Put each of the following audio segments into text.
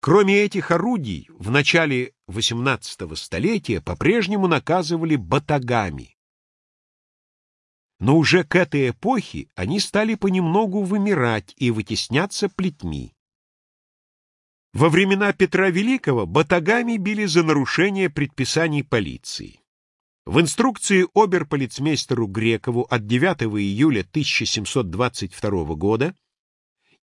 Кроме этих орудий, в начале XVIII столетия по-прежнему наказывали батагами. Но уже к этой эпохе они стали понемногу вымирать и вытесняться плетьми. Во времена Петра Великого батагами били за нарушение предписаний полиции. В инструкции оберполицмейстеру Грекову от 9 июля 1722 года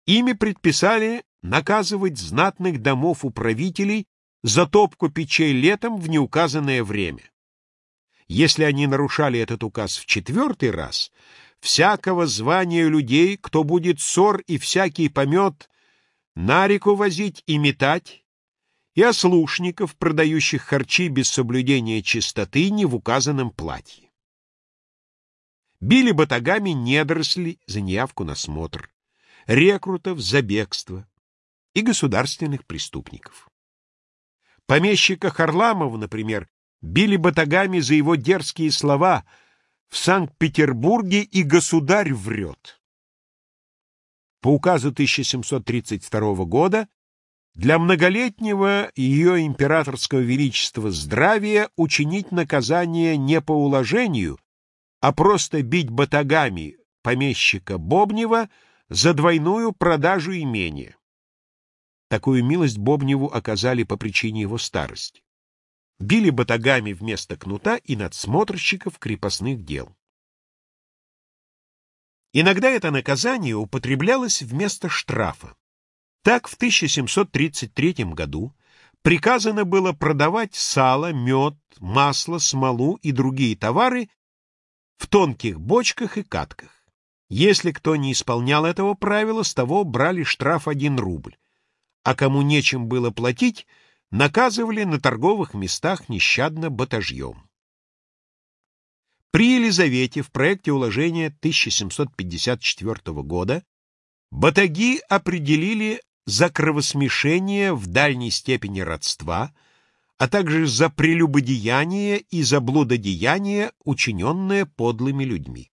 ими предписали наказывать знатных домов управителей за топку печей летом в неуказанное время. Если они нарушали этот указ в четвертый раз, всякого звания людей, кто будет ссор и всякий помет, на реку возить и метать, и ослушников, продающих харчи без соблюдения чистоты не в указанном платье. Били батагами недоросли за неявку на смотр, рекрутов за бегство и государственных преступников. Помещика Харламова, например, били батагами за его дерзкие слова «В Санкт-Петербурге и государь врет». По указу 1732 года для многолетнего ее императорского величества здравия учинить наказание не по уложению, а просто бить батагами помещика Бобнева за двойную продажу имения. Такую милость Бобневу оказали по причине его старости. Били батагами вместо кнута и надсмотрщиков крепостных дел. Иногда это наказание употреблялось вместо штрафа. Так в 1733 году приказано было продавать сало, мед, масло, смолу и другие товары в тонких бочках и катках. Если кто не исполнял этого правила, с того брали штраф 1 рубль а кому нечем было платить, наказывали на торговых местах нещадно батажьем. При Елизавете в проекте уложения 1754 года батаги определили за кровосмешение в дальней степени родства, а также за прелюбодеяние и за блудодеяние, учиненное подлыми людьми.